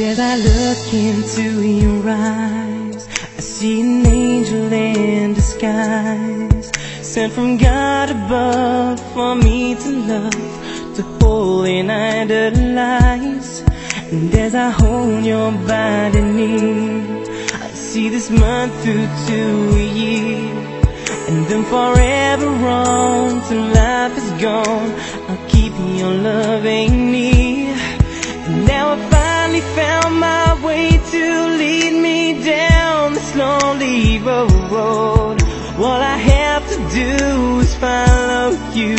as I look into your eyes, I see an angel in disguise, sent from God above for me to love, to hold and idolize. And as I hold your body near, I see this month through to a year. And then forever on till life is gone, I'll keep your loving found my way to lead me down this lonely road. All I have to do is follow you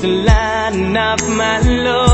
to lighten up my load.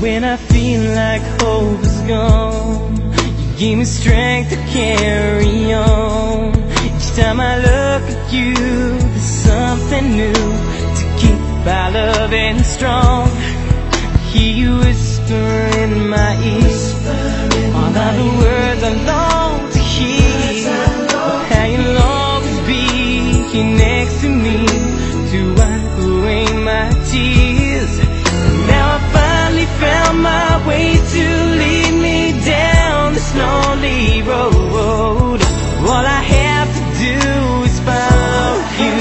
When I feel like hope is gone, you give me strength to carry on. Each time I look at you, there's something new to keep our and strong. I hear you whisper in my ear all of the words I long to hear. How you'll always be here next to me to wipe away my tears. Way to lead me down this lonely road. All I have to do is follow you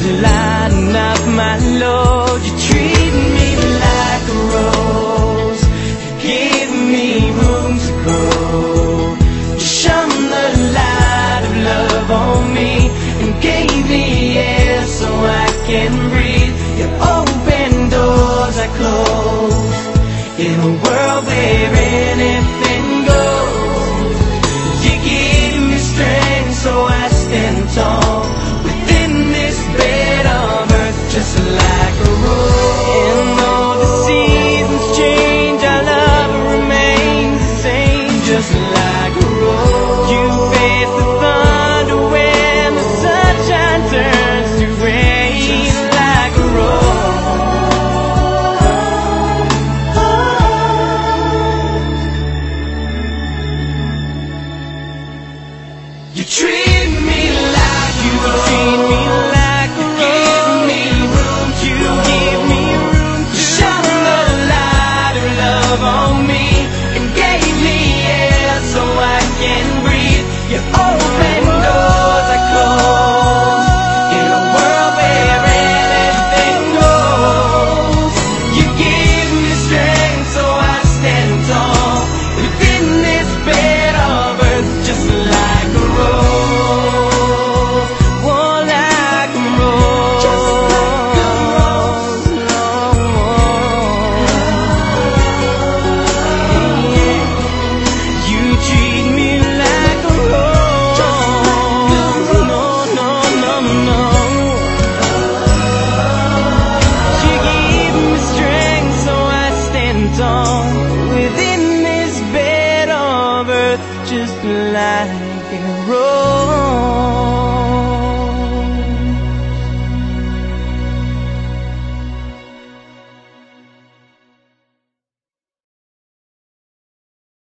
to lighten up my load. You treat me like a rose. Give me room to grow. You shone the light of love on me and gave me air so I can breathe. In a world where anything goes. You give me strength so I stand tall within this bed of earth just like a rose. You treat just like a rose.